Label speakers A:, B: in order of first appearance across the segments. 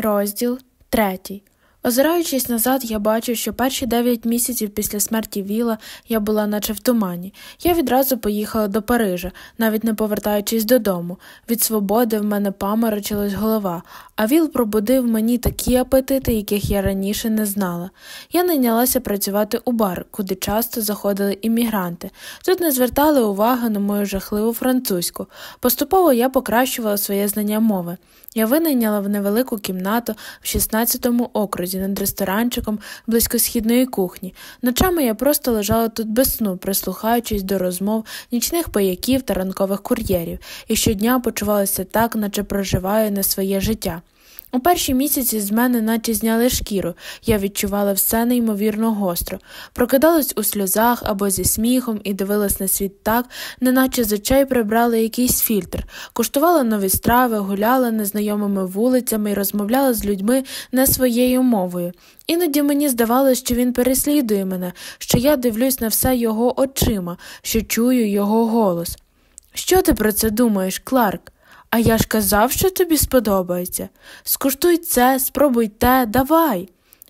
A: Розділ третій. Озираючись назад, я бачу, що перші дев'ять місяців після смерті Віла я була наче в тумані. Я відразу поїхала до Парижа, навіть не повертаючись додому. Від свободи в мене паморочилась голова, а Віл пробудив мені такі апетити, яких я раніше не знала. Я найнялася працювати у бар, куди часто заходили іммігранти. Тут не звертали уваги на мою жахливу французьку. Поступово я покращувала своє знання мови. Я винайняла в невелику кімнату в 16-му окрузі над ресторанчиком близько східної кухні. Ночами я просто лежала тут без сну, прислухаючись до розмов нічних паяків та ранкових кур'єрів, і щодня почувалася так, наче проживаю не своє життя. У перші місяці з мене наче зняли шкіру, я відчувала все неймовірно гостро, прокидалась у сльозах або зі сміхом і дивилась на світ так, неначе з очей прибрали якийсь фільтр, куштувала нові страви, гуляла незнайомими вулицями і розмовляла з людьми не своєю мовою. Іноді мені здавалося, що він переслідує мене, що я дивлюсь на все його очима, що чую його голос. Що ти про це думаєш, Кларк? А я ж казав, що тобі сподобається. Скуштуй це, спробуй те, давай.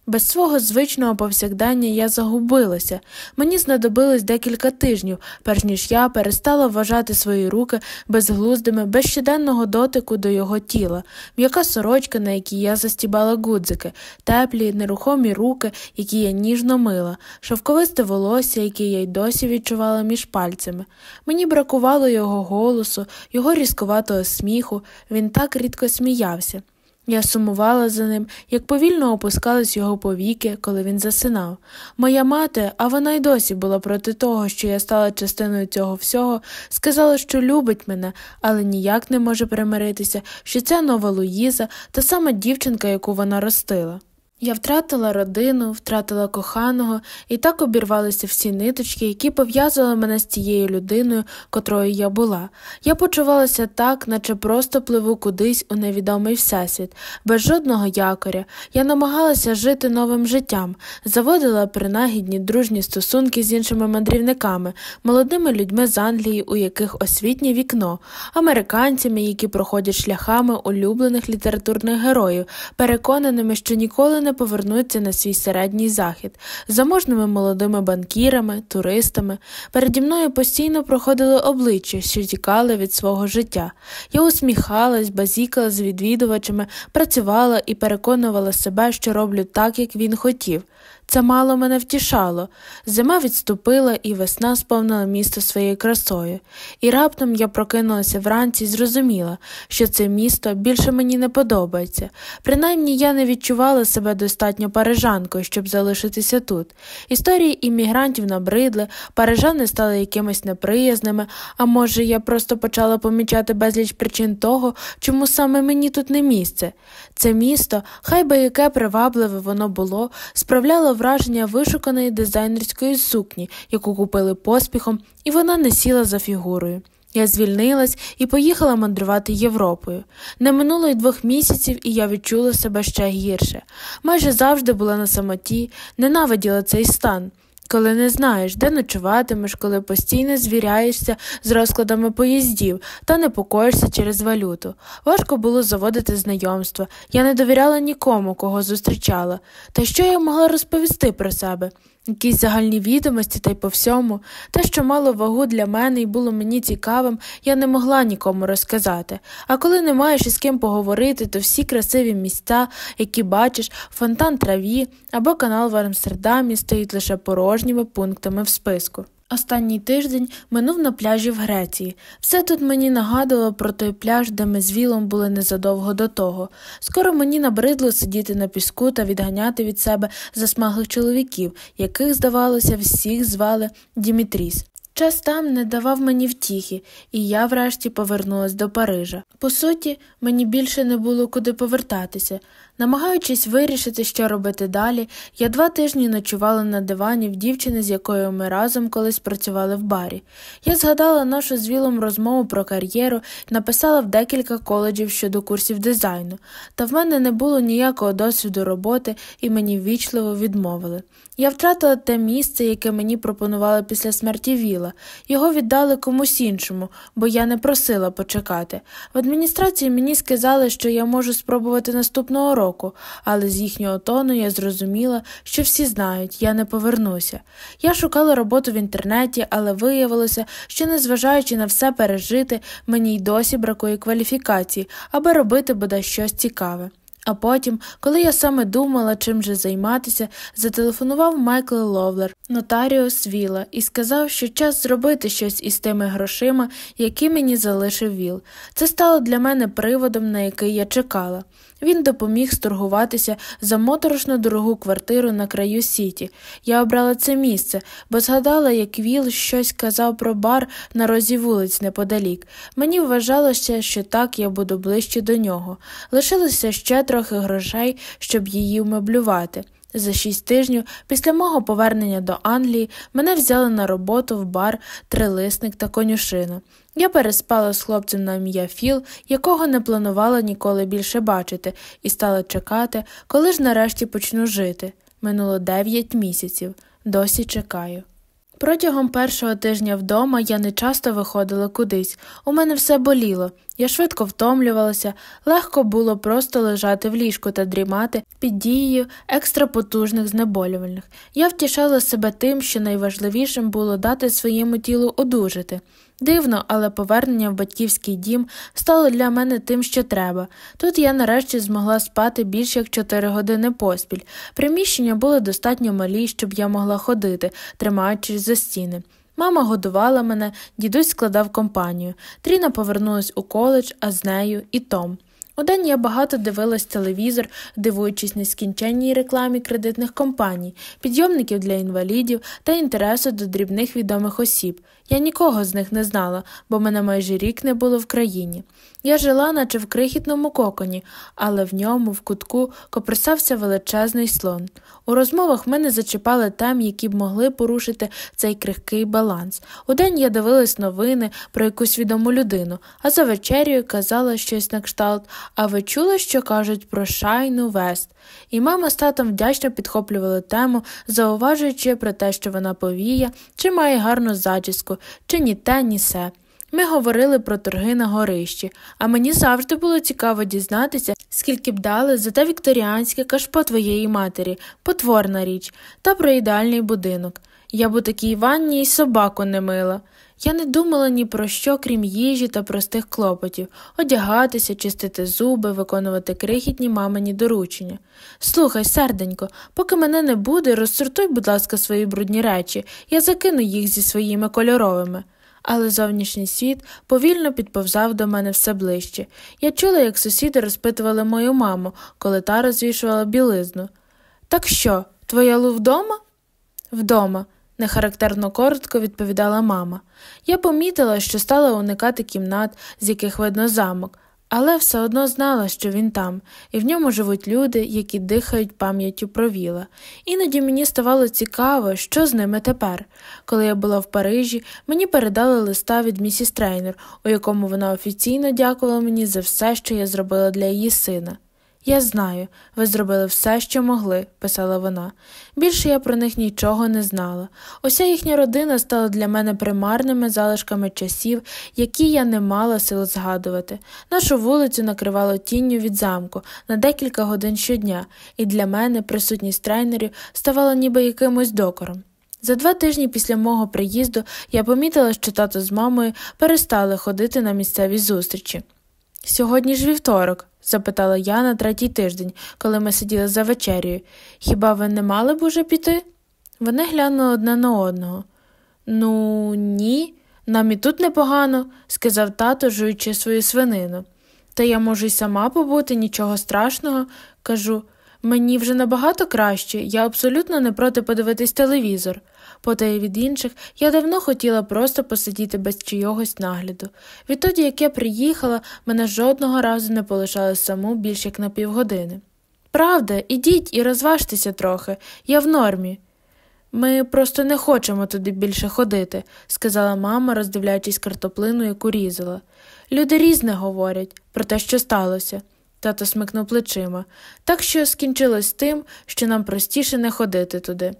A: Без свого звичного повсякдення я загубилася. Мені знадобилось декілька тижнів, перш ніж я перестала вважати свої руки безглуздими, без щоденного дотику до його тіла, м'яка сорочка, на якій я застібала гудзики, теплі, нерухомі руки, які я ніжно мила, шовковисте волосся, яке я й досі відчувала між пальцями. Мені бракувало його голосу, його різковатого сміху, він так рідко сміявся. Я сумувала за ним, як повільно опускались його повіки, коли він засинав. Моя мати, а вона й досі була проти того, що я стала частиною цього всього, сказала, що любить мене, але ніяк не може примиритися, що ця нова Луїза, та сама дівчинка, яку вона ростила. Я втратила родину, втратила коханого, і так обірвалися всі ниточки, які пов'язували мене з цією людиною, котрою я була. Я почувалася так, наче просто пливу кудись у невідомий всесвіт, без жодного якоря. Я намагалася жити новим життям, заводила принагідні дружні стосунки з іншими мандрівниками, молодими людьми з Англії, у яких освітнє вікно, американцями, які проходять шляхами улюблених літературних героїв, переконаними, що ніколи не не повернуться на свій середній захід, заможними молодими банкірами, туристами. Переді мною постійно проходили обличчя, що тікали від свого життя. Я усміхалась, базікала з відвідувачами, працювала і переконувала себе, що роблю так, як він хотів. Це мало мене втішало. Зима відступила, і весна сповнила місто своєю красою, і раптом я прокинулася вранці і зрозуміла, що це місто більше мені не подобається. Принаймні я не відчувала себе достатньо парижанкою, щоб залишитися тут. Історії іммігрантів набридли, парижани стали якимись неприязними, а може, я просто почала помічати безліч причин того, чому саме мені тут не місце. Це місто, хай би яке привабливе воно було, справляло враження вишуканої дизайнерської сукні, яку купили поспіхом, і вона не сіла за фігурою. Я звільнилась і поїхала мандрувати Європою. Не минуло й двох місяців, і я відчула себе ще гірше. Майже завжди була на самоті, ненавиділа цей стан коли не знаєш, де ночуватимеш, коли постійно звіряєшся з розкладами поїздів та непокоїшся через валюту. Важко було заводити знайомства. Я не довіряла нікому, кого зустрічала. Та що я могла розповісти про себе? Якісь загальні відомості та й по всьому, те, що мало вагу для мене і було мені цікавим, я не могла нікому розказати. А коли не маєш із ким поговорити, то всі красиві місця, які бачиш, фонтан траві або канал в Амстердамі, стоїть лише порожніми пунктами в списку. Останній тиждень минув на пляжі в Греції. Все тут мені нагадувало про той пляж, де ми з Вілом були незадовго до того. Скоро мені набридло сидіти на піску та відганяти від себе засмаглих чоловіків, яких, здавалося, всіх звали Дімітріс. Час там не давав мені втіхи, і я врешті повернулася до Парижа. По суті, мені більше не було куди повертатися. Намагаючись вирішити, що робити далі, я два тижні ночувала на дивані в дівчини, з якою ми разом колись працювали в барі. Я згадала нашу з Вілом розмову про кар'єру написала в декілька коледжів щодо курсів дизайну, та в мене не було ніякого досвіду роботи і мені ввічливо відмовили. Я втратила те місце, яке мені пропонували після смерті Віла. Його віддали комусь іншому, бо я не просила почекати. Адміністрації мені сказали, що я можу спробувати наступного року, але з їхнього тону я зрозуміла, що всі знають, я не повернуся. Я шукала роботу в інтернеті, але виявилося, що, незважаючи на все пережити, мені й досі бракує кваліфікації, аби робити бодай щось цікаве. А потім, коли я саме думала, чим же займатися, зателефонував Майкл Ловлер, нотаріус Віла, і сказав, що час зробити щось із тими грошима, які мені залишив Віл. Це стало для мене приводом, на який я чекала. Він допоміг сторгуватися за моторошно дорогу квартиру на краю Сіті. Я обрала це місце, бо згадала, як Віл щось казав про бар на розі вулиць неподалік. Мені вважалося, що так я буду ближче до нього. Лишилося ще трохи грошей, щоб її вмеблювати. За шість тижнів після мого повернення до Англії мене взяли на роботу в бар трилисник та конюшина. Я переспала з хлопцем на ім'я Філ, якого не планувала ніколи більше бачити, і стала чекати, коли ж нарешті почну жити. Минуло дев'ять місяців, досі чекаю. Протягом першого тижня вдома я не часто виходила кудись. У мене все боліло. Я швидко втомлювалася, легко було просто лежати в ліжку та дрімати під дією екстрапотужних знеболювальних. Я втішала себе тим, що найважливішим було дати своєму тілу одужати. Дивно, але повернення в батьківський дім стало для мене тим, що треба. Тут я нарешті змогла спати більше як чотири години поспіль. Приміщення були достатньо малі, щоб я могла ходити, тримаючись за стіни. Мама годувала мене, дідусь складав компанію. Тріна повернулась у коледж, а з нею і Том. Удень я багато дивилась телевізор, дивуючись нескінченній рекламі кредитних компаній, підйомників для інвалідів та інтересу до дрібних відомих осіб. Я нікого з них не знала, бо мене майже рік не було в країні. Я жила, наче в крихітному коконі, але в ньому, в кутку, коприсався величезний слон. У розмовах ми не зачіпали тем, які б могли порушити цей крихкий баланс. Удень я дивилась новини про якусь відому людину, а за вечерю казала щось на кшталт, а ви чули, що кажуть про Шайну Вест? І мама з татом вдячно підхоплювали тему, зауважуючи про те, що вона повіє, чи має гарну зачіску, чи ні те, ні се. Ми говорили про торги на горищі, а мені завжди було цікаво дізнатися, скільки б дали за те вікторіанське кашпо твоєї матері, потворна річ, та про ідеальний будинок. Я б у такій ванні й собаку не мила. Я не думала ні про що, крім їжі та простих клопотів одягатися, чистити зуби, виконувати крихітні мамині доручення. Слухай, серденько, поки мене не буде, розсортуй, будь ласка, свої брудні речі, я закину їх зі своїми кольоровими. Але зовнішній світ повільно підповзав до мене все ближче. Я чула, як сусіди розпитували мою маму, коли та розвішувала білизну. Так що, твоя Лу вдома? Вдома нехарактерно коротко відповідала мама. Я помітила, що стала уникати кімнат, з яких видно замок, але все одно знала, що він там, і в ньому живуть люди, які дихають пам'яттю про віла. Іноді мені ставало цікаво, що з ними тепер. Коли я була в Парижі, мені передали листа від місіс Трейнер, у якому вона офіційно дякувала мені за все, що я зробила для її сина. Я знаю, ви зробили все, що могли, писала вона. Більше я про них нічого не знала. Уся їхня родина стала для мене примарними залишками часів, які я не мала сил згадувати. Нашу вулицю накривало тінню від замку на декілька годин щодня, і для мене присутність трейнерів ставала ніби якимось докором. За два тижні після мого приїзду я помітила, що тато з мамою перестали ходити на місцеві зустрічі. Сьогодні ж вівторок, запитала я на третій тиждень, коли ми сиділи за вечерею. Хіба ви не мали б уже піти? Вони глянули одне на одного. Ну, ні, нам і тут непогано, сказав тато, жуючи свою свинину. Та я можу й сама побути, нічого страшного, кажу. Мені вже набагато краще, я абсолютно не проти подивитись телевізор. Потай від інших, я давно хотіла просто посидіти без чийогось нагляду. Відтоді, як я приїхала, мене жодного разу не полишали саму більш як на півгодини. Правда, ідіть і розважтеся трохи, я в нормі. Ми просто не хочемо туди більше ходити, сказала мама, роздивляючись картоплину, яку різала. Люди різне говорять про те, що сталося. Тато смикнув плечима, так що скінчилось тим, що нам простіше не ходити туди.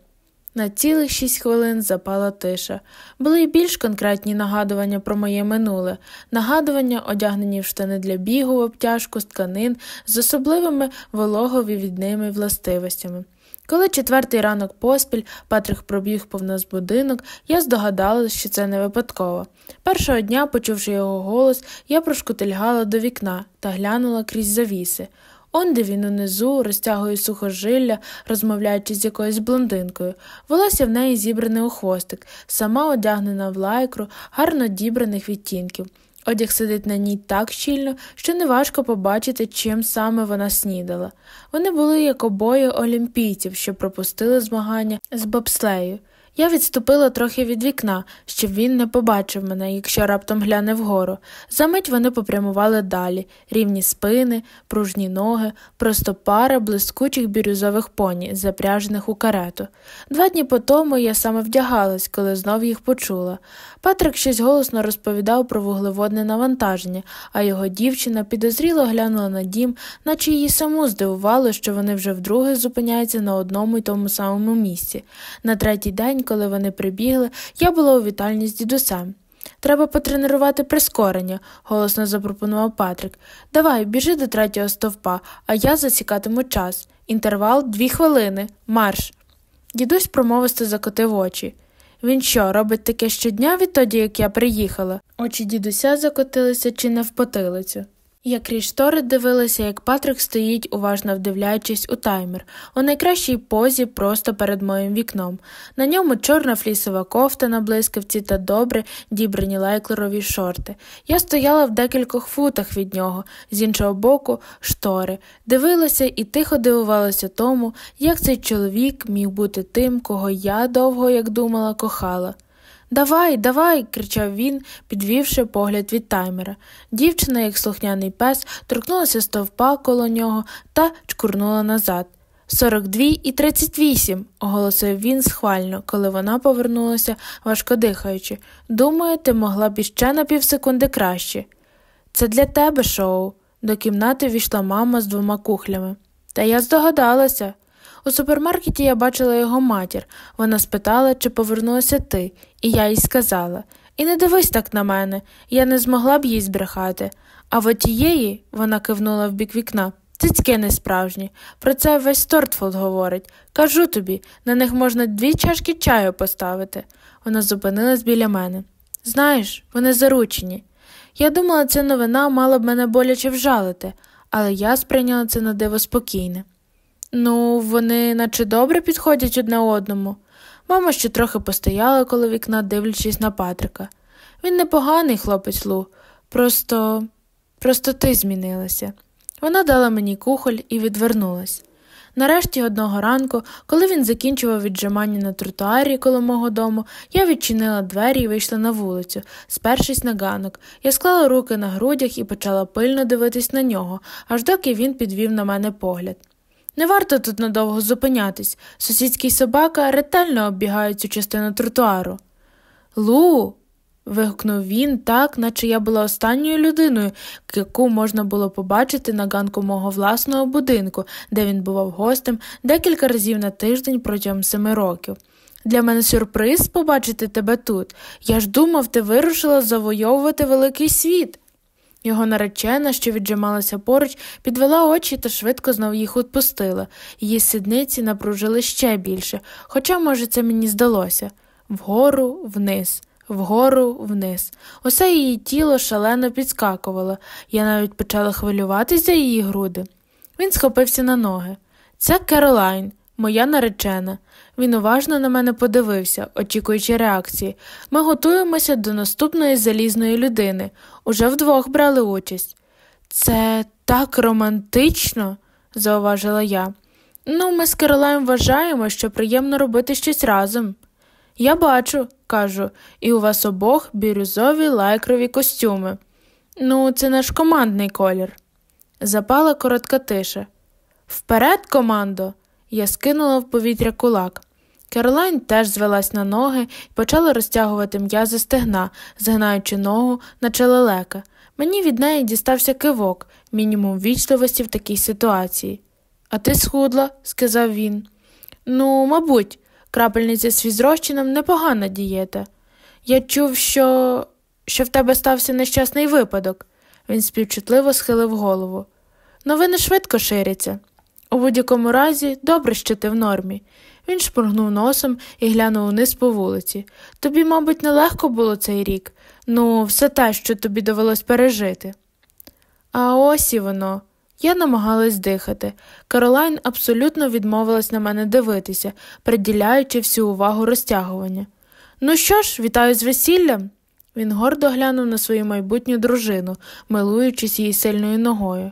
A: На цілих шість хвилин запала тиша. Були й більш конкретні нагадування про моє минуле, нагадування, одягнені в штани для бігу обтяжку з тканин з особливими вологовівідними властивостями. Коли четвертий ранок поспіль Патрик пробіг повз нас будинок, я здогадалась, що це не випадково. Першого дня, почувши його голос, я прошкутильгала до вікна та глянула крізь завіси. Онде він унизу розтягує сухожилля, розмовляючи з якоюсь блондинкою. Волосся в неї зібране у хвостик, сама одягнена в лайкру, гарно дібраних відтінків. Одяг сидить на ній так щільно, що неважко побачити, чим саме вона снідала. Вони були як обоє олімпійців, що пропустили змагання з бобслею. Я відступила трохи від вікна, щоб він не побачив мене, якщо раптом гляне вгору. Замить вони попрямували далі рівні спини, пружні ноги, просто пара блискучих бірюзових поні, запряжених у карету. Два дні по тому я саме вдягалась, коли знов їх почула. Патрик щось голосно розповідав про вуглеводне навантаження, а його дівчина підозріло глянула на дім, наче її саму здивувало, що вони вже вдруге зупиняються на одному й тому самому місці. На третій день коли вони прибігли, я була у вітальні з дідусем. Треба потренувати прискорення, голосно запропонував Патрик. Давай, біжи до третього стовпа, а я засікатиму час. Інтервал дві хвилини, марш. Дідусь промовисто закотив очі. Він що, робить таке щодня відтоді, як я приїхала? Очі дідуся закотилися чи не в потилицю. Я крізь штори дивилася, як Патрик стоїть, уважно вдивляючись у таймер, у найкращій позі просто перед моїм вікном. На ньому чорна флісова кофта на блискавці та добре дібрані лайклерові шорти. Я стояла в декількох футах від нього, з іншого боку, штори, дивилася і тихо дивувалася тому, як цей чоловік міг бути тим, кого я довго, як думала, кохала. Давай, давай, кричав він, підвівши погляд від таймера. Дівчина, як слухняний пес, торкнулася стовпа коло нього та чкурнула назад. Сорок дві і тридцять вісім, оголосив він схвально, коли вона повернулася, важко дихаючи. Думаю, ти могла б іще на півсекунди краще. Це для тебе шоу. До кімнати війшла мама з двома кухлями. Та я здогадалася. У супермаркеті я бачила його матір. Вона спитала, чи повернулася ти, і я їй сказала І не дивись так на мене, я не змогла б їй збрехати. А в отієї, вона кивнула в бік вікна, цицьки не справжні. Про це весь Тортфолд говорить. Кажу тобі, на них можна дві чашки чаю поставити. Вона зупинилась біля мене. Знаєш, вони заручені. Я думала, ця новина мала б мене боляче вжалити, але я сприйняла це на диво спокійне. Ну, вони наче добре підходять одне одному. Мама ще трохи постояла коло вікна, дивлячись на Патрика. Він непоганий хлопець Лу, просто просто ти змінилася. Вона дала мені кухоль і відвернулась. Нарешті одного ранку, коли він закінчував віджимання на тротуарі коло мого дому, я відчинила двері і вийшла на вулицю, спершись на ганок. Я склала руки на грудях і почала пильно дивитись на нього, аж доки він підвів на мене погляд. Не варто тут надовго зупинятись. Сусідський собака ретельно оббігає цю частину тротуару. Лу. вигукнув він так, наче я була останньою людиною, яку можна було побачити на ганку мого власного будинку, де він бував гостем декілька разів на тиждень протягом семи років. Для мене сюрприз побачити тебе тут. Я ж думав, ти вирушила завойовувати великий світ. Його наречена, що віджималася поруч, підвела очі та швидко знов їх відпустила. Її сідниці напружили ще більше, хоча, може, це мені здалося вгору, вниз, вгору, вниз. Усе її тіло шалено підскакувало, я навіть почала хвилюватися її груди. Він схопився на ноги. Це Керолайн, моя наречена. Він уважно на мене подивився, очікуючи реакції. Ми готуємося до наступної залізної людини. Уже вдвох брали участь. Це так романтично, зауважила я. Ну, ми з Керолаєм вважаємо, що приємно робити щось разом. Я бачу, кажу, і у вас обох бірюзові лайкрові костюми. Ну, це наш командний колір. Запала коротка тиша. Вперед, командо! Я скинула в повітря кулак. Керолайн теж звелась на ноги і почала розтягувати м'язи стегна, згинаючи ногу, наче лелека. Мені від неї дістався кивок, мінімум вічливості в такій ситуації. А ти схудла, сказав він. Ну, мабуть, Крапельниця з фізрозчином непогана дієта. Я чув, що що в тебе стався нещасний випадок. Він співчутливо схилив голову. Новини швидко ширяться. У будь-якому разі, добре, що ти в нормі. Він шпургнув носом і глянув униз по вулиці. Тобі, мабуть, нелегко було цей рік, ну, все те, що тобі довелось пережити. А ось і воно. Я намагалась дихати. Каролайн абсолютно відмовилась на мене дивитися, приділяючи всю увагу розтягування. Ну що ж, вітаю з весіллям. Він гордо глянув на свою майбутню дружину, милуючись її сильною ногою.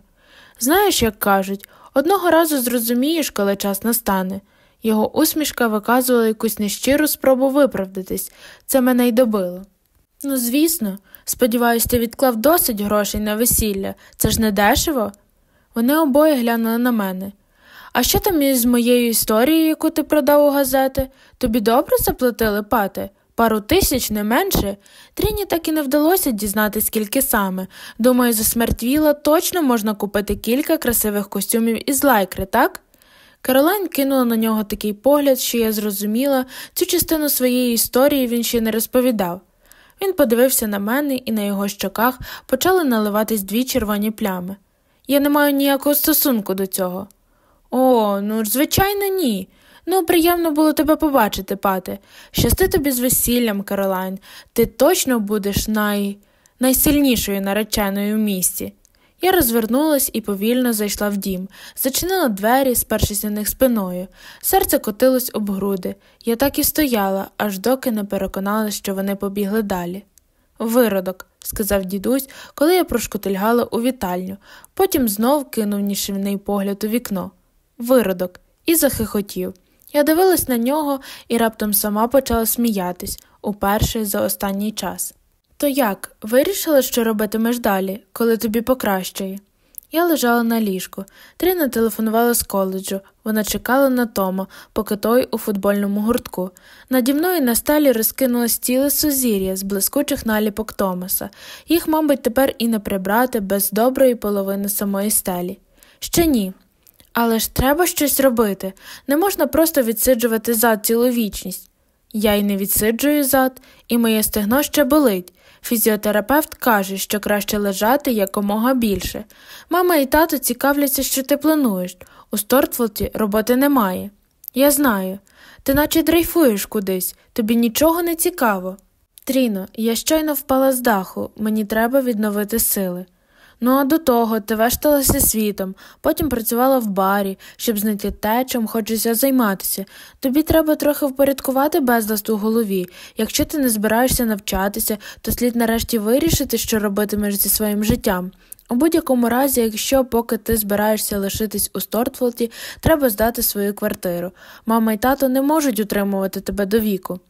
A: Знаєш, як кажуть, одного разу зрозумієш, коли час настане. Його усмішка виказувала якусь нещиру спробу виправдатись, це мене й добило. Ну, звісно, сподіваюсь, ти відклав досить грошей на весілля, це ж не дешево. Вони обоє глянули на мене. А що там із моєю історією, яку ти продав у газети? Тобі добре заплатили пати? Пару тисяч не менше. Тріні так і не вдалося дізнати, скільки саме. Думаю, за смерть Віла точно можна купити кілька красивих костюмів із лайкри, так? Каролайн кинула на нього такий погляд, що я зрозуміла, цю частину своєї історії він ще не розповідав. Він подивився на мене, і на його щоках почали наливатись дві червоні плями. Я не маю ніякого стосунку до цього. О, ну звичайно, ні. Ну, приємно було тебе побачити, пате. Щасти тобі з весіллям, Каролайн, ти точно будеш най... найсильнішою нареченою в місті. Я розвернулась і повільно зайшла в дім, зачинила двері, спершись на них спиною. Серце котилось об груди. Я так і стояла, аж доки не переконалась, що вони побігли далі. Виродок, сказав дідусь, коли я прошкотильгала у вітальню, потім знов кинув нішивний погляд у вікно. Виродок, і захихотів. Я дивилась на нього і раптом сама почала сміятись уперше за останній час. То як, вирішила, що робитимеш далі, коли тобі покращає? Я лежала на ліжку. Трина телефонувала з коледжу. Вона чекала на Тома, поки той у футбольному гуртку. Наді мною на стелі розкинулось ціле сузір'я з блискучих наліпок Томаса. Їх, мабуть, тепер і не прибрати без доброї половини самої стелі. Ще ні. Але ж треба щось робити. Не можна просто відсиджувати зад цілу вічність. Я й не відсиджую зад, і моє стегно ще болить. Фізіотерапевт каже, що краще лежати якомога більше. Мама і тато цікавляться, що ти плануєш. У Стортфолті роботи немає. Я знаю. Ти наче дрейфуєш кудись, тобі нічого не цікаво. Тріно, я щойно впала з даху, мені треба відновити сили. Ну а до того ти вешталася світом, потім працювала в барі, щоб знайти те, чим хочеться займатися. Тобі треба трохи впорядкувати безласт у голові. Якщо ти не збираєшся навчатися, то слід нарешті вирішити, що робитимеш зі своїм життям. У будь-якому разі, якщо поки ти збираєшся лишитись у Стортфолді, треба здати свою квартиру. Мама і тато не можуть утримувати тебе до віку.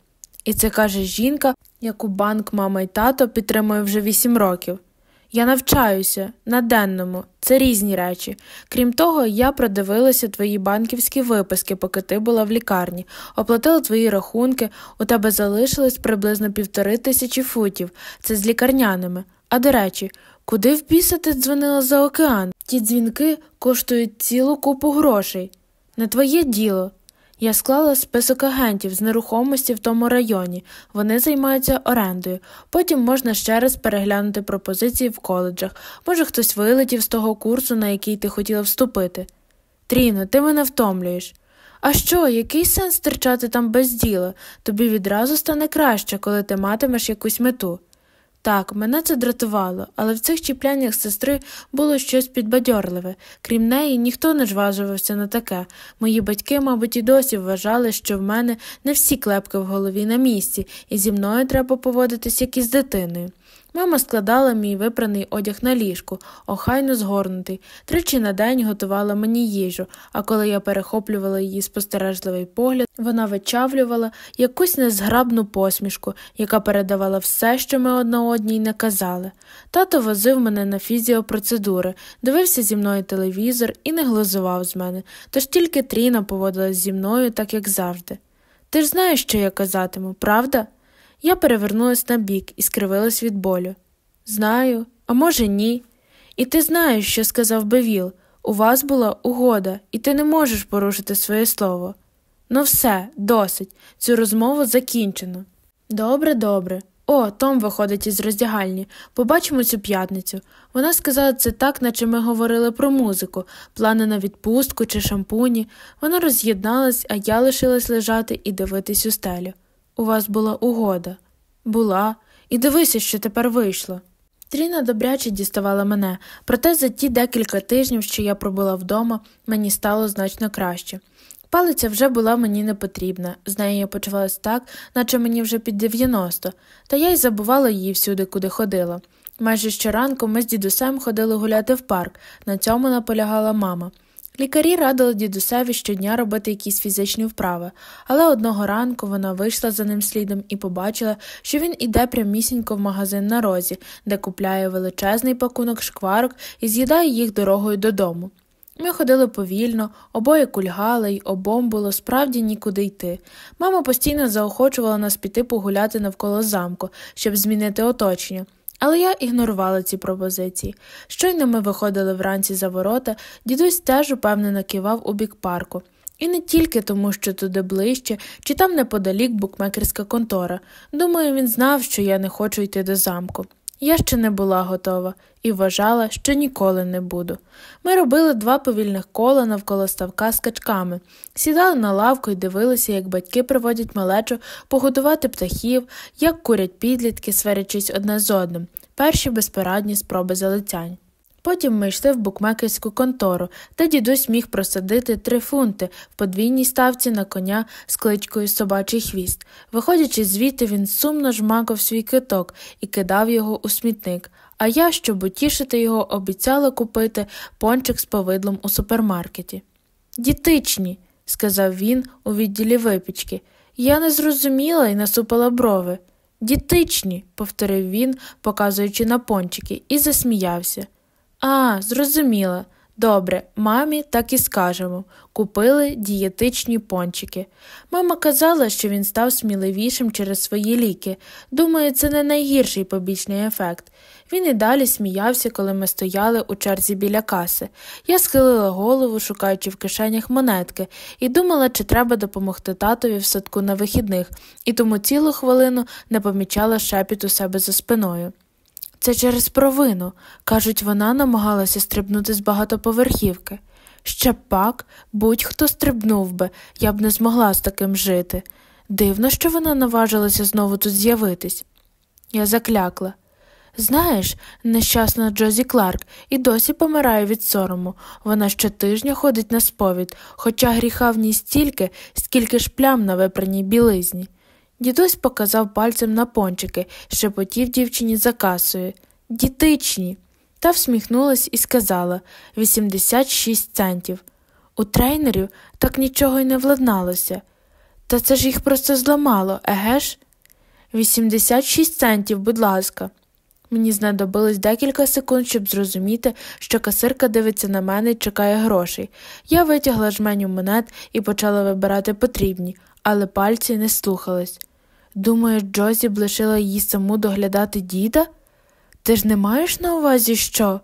A: І це каже жінка, яку банк мама і тато підтримує вже вісім років. Я навчаюся на денному, це різні речі. Крім того, я продивилася твої банківські виписки, поки ти була в лікарні, оплатила твої рахунки, у тебе залишилось приблизно півтори тисячі футів, це з лікарняними. А до речі, куди в біса ти дзвонила за океан? Ті дзвінки коштують цілу купу грошей. Не твоє діло. Я склала список агентів з нерухомості в тому районі, вони займаються орендою. Потім можна ще раз переглянути пропозиції в коледжах. Може, хтось вилетів з того курсу, на який ти хотіла вступити. Тріно, ти мене втомлюєш. А що, який сенс терчати там без діла? Тобі відразу стане краще, коли ти матимеш якусь мету. Так, мене це дратувало, але в цих чіпляннях сестри було щось підбадьорливе. Крім неї, ніхто не жважувався на таке. Мої батьки, мабуть, і досі вважали, що в мене не всі клепки в голові на місці, і зі мною треба поводитись як із дитиною. Мама складала мій випраний одяг на ліжку, охайно згорнутий, тричі на день готувала мені їжу, а коли я перехоплювала її спостережливий погляд, вона вичавлювала якусь незграбну посмішку, яка передавала все, що ми одна одній не казали. Тато возив мене на фізіопроцедури, дивився зі мною телевізор і не глузував з мене, тож тільки Тріна поводилась зі мною, так як завжди. Ти ж знаєш, що я казатиму, правда? Я перевернулась на бік і скривилась від болю. Знаю, а може, ні. І ти знаєш, що сказав би Віл. У вас була угода, і ти не можеш порушити своє слово. Ну, все, досить. Цю розмову закінчено. Добре, добре. О, Том виходить із роздягальні. Побачимо цю п'ятницю. Вона сказала це так, наче ми говорили про музику, плани на відпустку чи шампуні. Вона роз'єдналась, а я лишилась лежати і дивитись у стелю. У вас була угода. Була. І дивися, що тепер вийшло. Тріна добряче діставала мене, проте за ті декілька тижнів, що я пробула вдома, мені стало значно краще. Палиця вже була мені не потрібна, з нею я почувалася так, наче мені вже під 90, та я й забувала її всюди, куди ходила. Майже щоранку ми з дідусем ходили гуляти в парк, на цьому наполягала мама. Лікарі радили дідусеві щодня робити якісь фізичні вправи, але одного ранку вона вийшла за ним слідом і побачила, що він іде прямісінько в магазин на розі, де купляє величезний пакунок шкварок і з'їдає їх дорогою додому. Ми ходили повільно, обоє кульгали й обом було справді нікуди йти. Мама постійно заохочувала нас піти погуляти навколо замку, щоб змінити оточення. Але я ігнорувала ці пропозиції. Щойно ми виходили вранці за ворота, дідусь теж упевнено кивав у бік парку. І не тільки тому, що туди ближче, чи там неподалік букмекерська контора. Думаю, він знав, що я не хочу йти до замку. Я ще не була готова і вважала, що ніколи не буду. Ми робили два повільних кола навколо ставка з качками, сідали на лавку і дивилися, як батьки приводять малечу погодувати птахів, як курять підлітки, сварячись одне з одним, перші безпорадні спроби залицянь. Потім ми йшли в букмекерську контору, де дідусь міг просадити три фунти в подвійній ставці на коня з кличкою Собачий хвіст. Виходячи звідти, він сумно жмакав свій киток і кидав його у смітник. А я, щоб утішити його, обіцяла купити пончик з повидлом у супермаркеті. Дітичні, сказав він у відділі випічки. Я не зрозуміла і насупила брови. Дітичні, повторив він, показуючи на пончики, і засміявся. А, зрозуміла. Добре, мамі так і скажемо. Купили дієтичні пончики. Мама казала, що він став сміливішим через свої ліки. Думаю, це не найгірший побічний ефект. Він і далі сміявся, коли ми стояли у черзі біля каси. Я схилила голову, шукаючи в кишенях монетки, і думала, чи треба допомогти татові в садку на вихідних, і тому цілу хвилину не помічала шепіт у себе за спиною. Це через провину. Кажуть, вона намагалася стрибнути з багатоповерхівки. Ще пак будь-хто стрибнув би, я б не змогла з таким жити. Дивно, що вона наважилася знову тут з'явитись. Я заклякла. Знаєш, нещасна Джозі Кларк і досі помирає від сорому. Вона щотижня ходить на сповідь, хоча гріха в ній стільки, скільки ж плям на випраній білизні. Дідусь показав пальцем на пончики, шепотів дівчині за касою. Дітичні. Та всміхнулась і сказала 86 центів. У трейнерів так нічого й не владналося. Та це ж їх просто зламало, еге ж? 86 центів, будь ласка. Мені знадобилось декілька секунд, щоб зрозуміти, що касирка дивиться на мене і чекає грошей. Я витягла жменю монет і почала вибирати потрібні, але пальці не слухались. Думаєш, Джозі б лишила її саму доглядати діда? Ти ж не маєш на увазі що?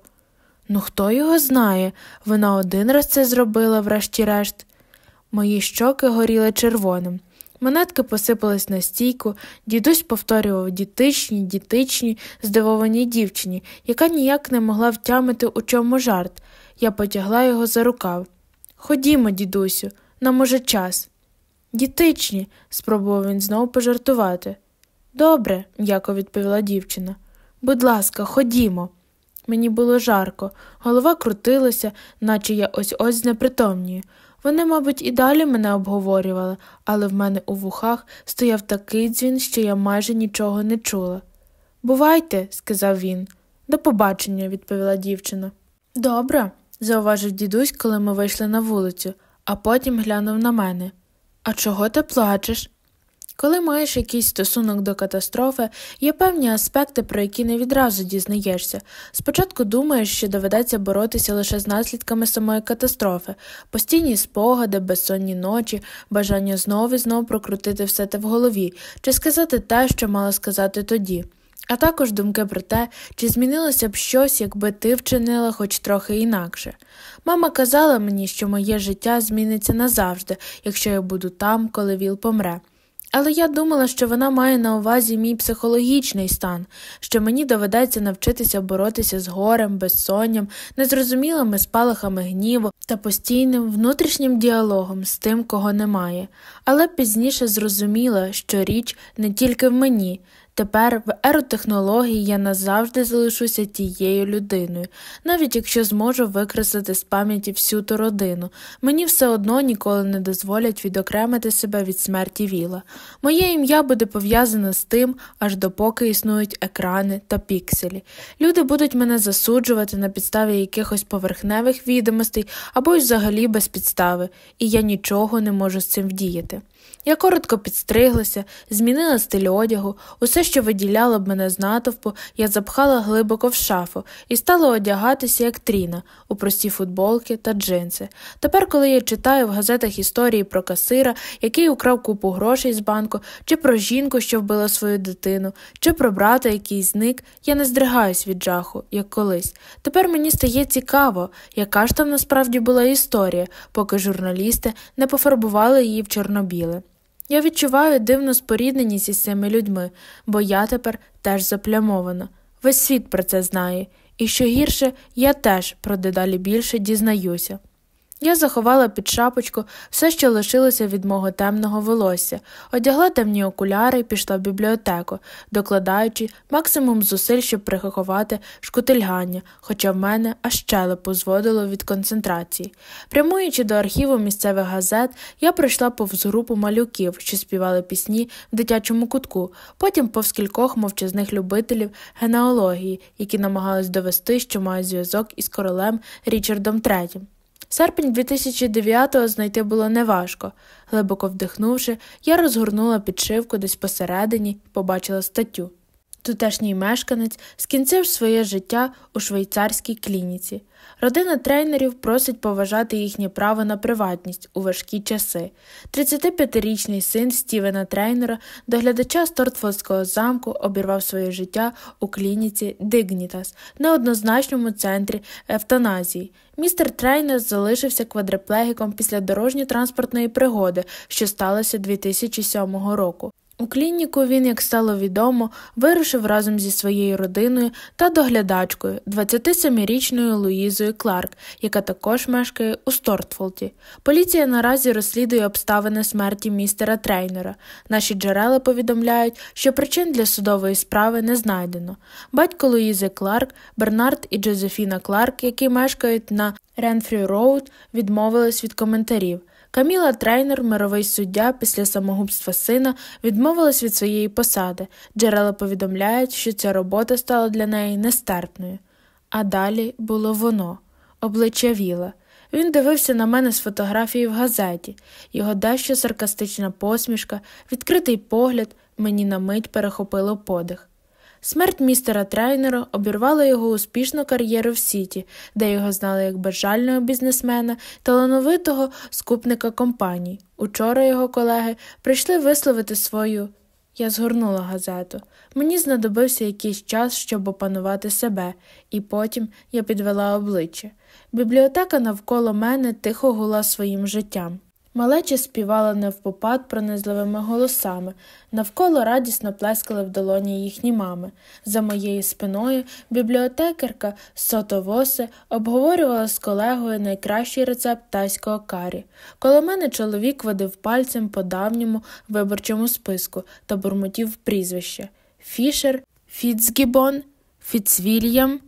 A: Ну, хто його знає? Вона один раз це зробила, врешті-решт. Мої щоки горіли червоним. Монетки посипались на стійку, дідусь повторював дітичні, дітичні, здивованій дівчині, яка ніяк не могла втямити, у чому жарт. Я потягла його за рукав. Ходімо, дідусю, нам уже час. Дітичні, спробував він знову пожартувати. Добре, м'яко відповіла дівчина. Будь ласка, ходімо. Мені було жарко, голова крутилася, наче я ось ось знепритомнюю. Вони, мабуть, і далі мене обговорювали, але в мене у вухах стояв такий дзвін, що я майже нічого не чула. Бувайте, сказав він. До побачення, відповіла дівчина. Добре, зауважив дідусь, коли ми вийшли на вулицю, а потім глянув на мене. А чого ти плачеш? Коли маєш якийсь стосунок до катастрофи, є певні аспекти, про які не відразу дізнаєшся. Спочатку думаєш, що доведеться боротися лише з наслідками самої катастрофи, постійні спогади, безсонні ночі, бажання знову і знову прокрутити все те в голові, чи сказати те, що мала сказати тоді. А також думки про те, чи змінилося б щось, якби ти вчинила хоч трохи інакше. Мама казала мені, що моє життя зміниться назавжди, якщо я буду там, коли Віл помре. Але я думала, що вона має на увазі мій психологічний стан, що мені доведеться навчитися боротися з горем, безсонням, незрозумілими спалахами гніву та постійним внутрішнім діалогом з тим, кого немає. Але пізніше зрозуміла, що річ не тільки в мені. Тепер в еру технологій я назавжди залишуся тією людиною, навіть якщо зможу викреслити з пам'яті всю ту родину, мені все одно ніколи не дозволять відокремити себе від смерті віла. Моє ім'я буде пов'язане з тим, аж допоки існують екрани та пікселі. Люди будуть мене засуджувати на підставі якихось поверхневих відомостей або й взагалі без підстави, і я нічого не можу з цим вдіяти. Я коротко підстриглася, змінила стиль одягу, усе, що виділяло б мене з натовпу, я запхала глибоко в шафу і стала одягатися, як тріна, у прості футболки та джинси. Тепер, коли я читаю в газетах історії про касира, який украв купу грошей з банку, чи про жінку, що вбила свою дитину, чи про брата, який зник, я не здригаюсь від жаху, як колись. Тепер мені стає цікаво, яка ж там насправді була історія, поки журналісти не пофарбували її в чорнобіле. Я відчуваю дивну спорідненість із цими людьми, бо я тепер теж заплямована. Весь світ про це знає, і що гірше, я теж про дедалі більше дізнаюся. Я заховала під шапочку все, що лишилося від мого темного волосся, одягла темні окуляри і пішла в бібліотеку, докладаючи максимум зусиль, щоб приховати шкутильгання, хоча в мене аж щелепу зводило від концентрації. Прямуючи до архіву місцевих газет, я пройшла повз групу малюків, що співали пісні в дитячому кутку, потім повз кількох мовчазних любителів генеалогії, які намагались довести, що мають зв'язок із королем Річардом III. Серпень 2009-го знайти було неважко. Глибоко вдихнувши, я розгорнула підшивку десь посередині і побачила статтю. Тутешній мешканець скінцив своє життя у швейцарській клініці. Родина тренерів просить поважати їхнє право на приватність у важкі часи. 35-річний син Стівена Трейнера, доглядача Стортфордського замку, обірвав своє життя у клініці Дигнітас, неоднозначному центрі евтаназії. Містер Трейнер залишився квадриплегіком після дорожньо-транспортної пригоди, що сталося 2007 року. У клініку він, як стало відомо, вирушив разом зі своєю родиною та доглядачкою, 27-річною Луїзою Кларк, яка також мешкає у Стортфолті. Поліція наразі розслідує обставини смерті містера Трейнера. Наші джерела повідомляють, що причин для судової справи не знайдено. Батьки Луїзи Кларк, Бернард і Джозефіна Кларк, які мешкають на Ренфрі Роуд, відмовились від коментарів. Каміла Трейнер, мировий суддя після самогубства сина, відмовилась від своєї посади. Джерела повідомляють, що ця робота стала для неї нестерпною. А далі було воно, обличчя Віла. Він дивився на мене з фотографії в газеті, його дещо саркастична посмішка, відкритий погляд мені на мить перехопило подих. Смерть містера трейнера обірвала його успішну кар'єру в Сіті, де його знали як безжального бізнесмена, талановитого скупника компаній. Учора його колеги прийшли висловити свою. Я згорнула газету. Мені знадобився якийсь час, щоб опанувати себе, і потім я підвела обличчя. Бібліотека навколо мене тихо гула своїм життям. Малеча співала невпопад пронизливими голосами, навколо радісно плескали в долоні їхні мами. За моєю спиною бібліотекарка Сотовосе обговорювала з колегою найкращий рецепт тайського карі. Коло мене чоловік водив пальцем по давньому виборчому списку та бурмотів прізвище Фішер, Фіцгібон, Фіцвільям.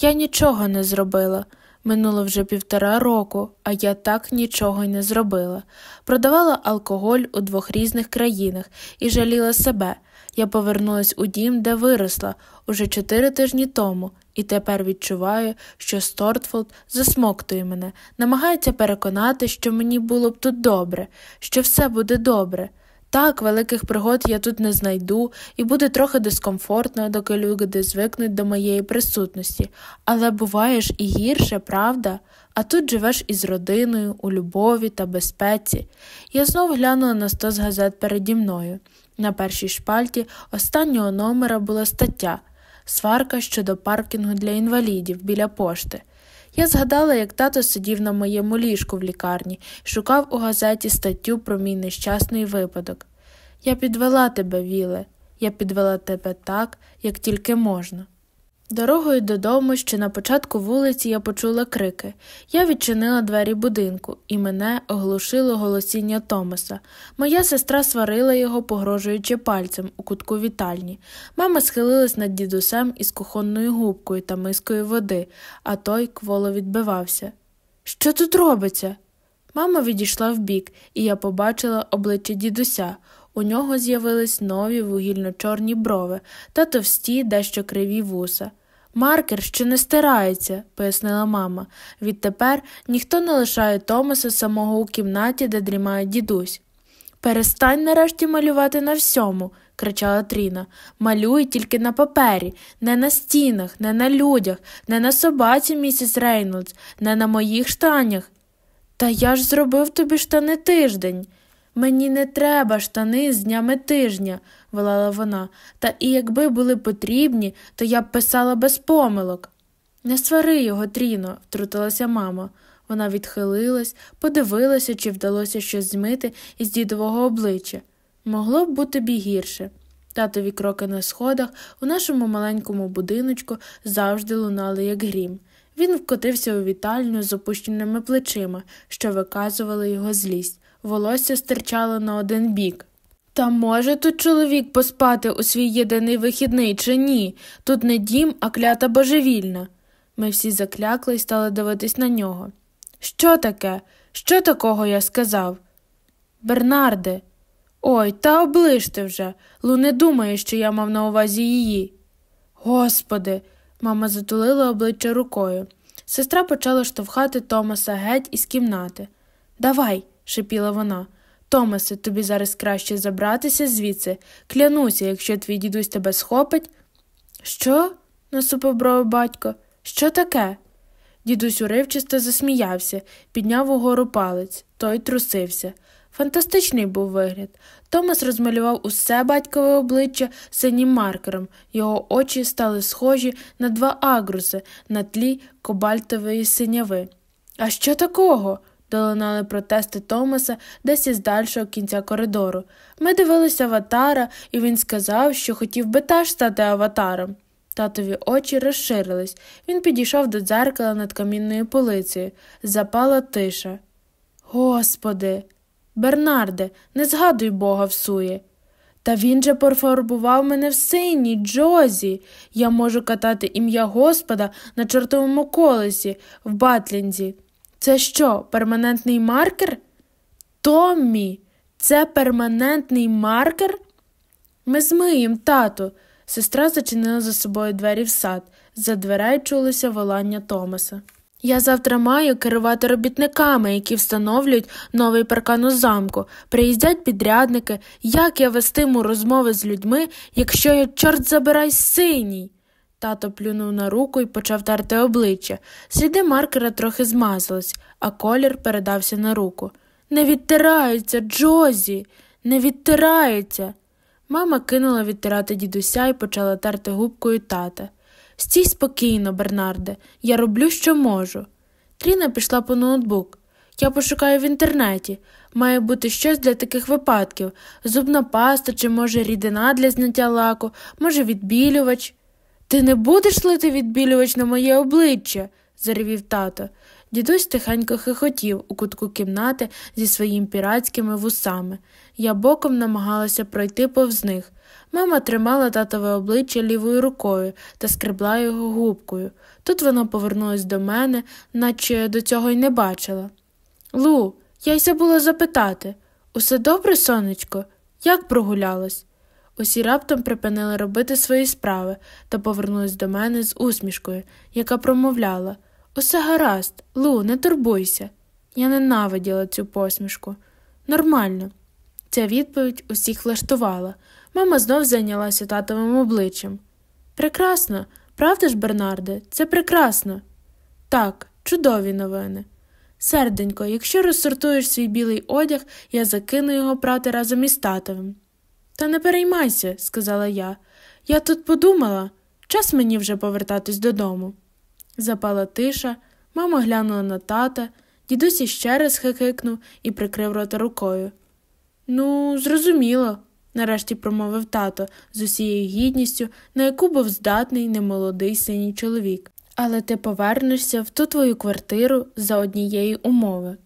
A: Я нічого не зробила. Минуло вже півтора року, а я так нічого й не зробила. Продавала алкоголь у двох різних країнах і жаліла себе. Я повернулась у дім, де виросла, уже чотири тижні тому, і тепер відчуваю, що Стортфолд засмоктує мене, намагається переконати, що мені було б тут добре, що все буде добре. Так, великих пригод я тут не знайду, і буде трохи дискомфортно, доки люди звикнуть до моєї присутності, але буваєш і гірше, правда? А тут живеш із родиною, у любові та безпеці. Я знову глянула на сто з газет переді мною. На першій шпальті останнього номера була стаття сварка щодо паркінгу для інвалідів біля пошти. Я згадала, як тато сидів на моєму ліжку в лікарні шукав у газеті статтю про мій нещасний випадок. Я підвела тебе, Віле, я підвела тебе так, як тільки можна. Дорогою додому, ще на початку вулиці, я почула крики. Я відчинила двері будинку, і мене оглушило голосіння Томаса. Моя сестра сварила його, погрожуючи пальцем у кутку вітальні. Мама схилилась над дідусем із кухонною губкою та мискою води, а той кволо відбивався. Що тут робиться? Мама відійшла вбік, і я побачила обличчя дідуся. У нього з'явились нові вугільно чорні брови та товсті, дещо криві вуса. Маркер ще не стирається, пояснила мама. Відтепер ніхто не лишає Томаса самого у кімнаті, де дрімає дідусь. Перестань нарешті малювати на всьому, кричала Тріна. Малюй тільки на папері, не на стінах, не на людях, не на собаці, місіс Рейнольдс, не на моїх штанях. Та я ж зробив тобі штани тиждень. Мені не треба штани з днями тижня, волала вона, та і якби були потрібні, то я б писала без помилок. Не свари його, Тріно, втрутилася мама. Вона відхилилась, подивилася, чи вдалося щось змити із дідового обличчя. Могло б бути б і гірше. Татові кроки на сходах у нашому маленькому будиночку завжди лунали, як грім. Він вкотився у вітальню з опущеними плечима, що виказували його злість волосся стирчало на один бік. Та може тут чоловік поспати у свій єдиний вихідний, чи ні? Тут не дім, а клята божевільна. Ми всі заклякли і стали дивитись на нього. Що таке? Що такого я сказав? Бернарде, ой, та оближте вже. Лу не думає, що я мав на увазі її. Господи, мама затулила обличчя рукою. Сестра почала штовхати Томаса геть із кімнати. Давай, шепіла вона. Томасе, тобі зараз краще забратися звідси. Клянуся, якщо твій дідусь тебе схопить. Що? насупив брови батько. Що таке? Дідусь уривчисто засміявся, підняв угору палець, той трусився. Фантастичний був вигляд. Томас розмалював усе батькове обличчя синім маркером, його очі стали схожі на два агруси на тлі кобальтової синяви. А що такого? Долунали протести Томаса десь із дальшого кінця коридору. Ми дивилися аватара, і він сказав, що хотів би теж стати аватаром. Татові очі розширились. Він підійшов до дзеркала над камінною полицею. Запала тиша. Господи, Бернарде, не згадуй бога всує. Та він же пофарбував мене в синій, Джозі. Я можу катати ім'я Господа на чортовому колесі в Батлінзі. Це що, перманентний маркер? Томмі, це перманентний маркер? Ми змиєм, тату. Сестра зачинила за собою двері в сад. За дверей чулося волання Томаса. Я завтра маю керувати робітниками, які встановлюють новий паркан у замку. Приїздять підрядники, як я вестиму розмови з людьми, якщо я, чорт забирай, синій. Тато плюнув на руку і почав терти обличчя. Сліди маркера трохи змазались, а колір передався на руку. Не відтирається, Джозі, не відтирається. Мама кинула відтирати дідуся і почала терти губкою тата. Стій спокійно, Бернарде, я роблю, що можу. Тріна пішла по ноутбук. Я пошукаю в інтернеті. Має бути щось для таких випадків зубна паста чи, може, рідина для зняття лаку, може, відбілювач. Ти не будеш лити відбілювач на моє обличчя, заревів тато. Дідусь тихенько хихотів у кутку кімнати зі своїм піратськими вусами. Я боком намагалася пройти повз них. Мама тримала татове обличчя лівою рукою та скребла його губкою. Тут вона повернулась до мене, наче до цього й не бачила. Лу, я й забула запитати усе добре, сонечко? Як прогулялась? Усі раптом припинили робити свої справи та повернулись до мене з усмішкою, яка промовляла Усе гаразд, Лу, не турбуйся. Я ненавиділа цю посмішку. Нормально. Ця відповідь усіх влаштувала. Мама знов зайнялася татовим обличчям. Прекрасно, правда ж, Бернарде, це прекрасно. Так, чудові новини. Серденько, якщо розсортуєш свій білий одяг, я закину його прати разом із татовим. Та не переймайся, сказала я. Я тут подумала, час мені вже повертатись додому. Запала тиша, мама глянула на тата, дідусь іще раз хихикнув і прикрив рота рукою. Ну, зрозуміло, нарешті промовив тато з усією гідністю, на яку був здатний немолодий синій чоловік. Але ти повернешся в ту твою квартиру за однієї умови.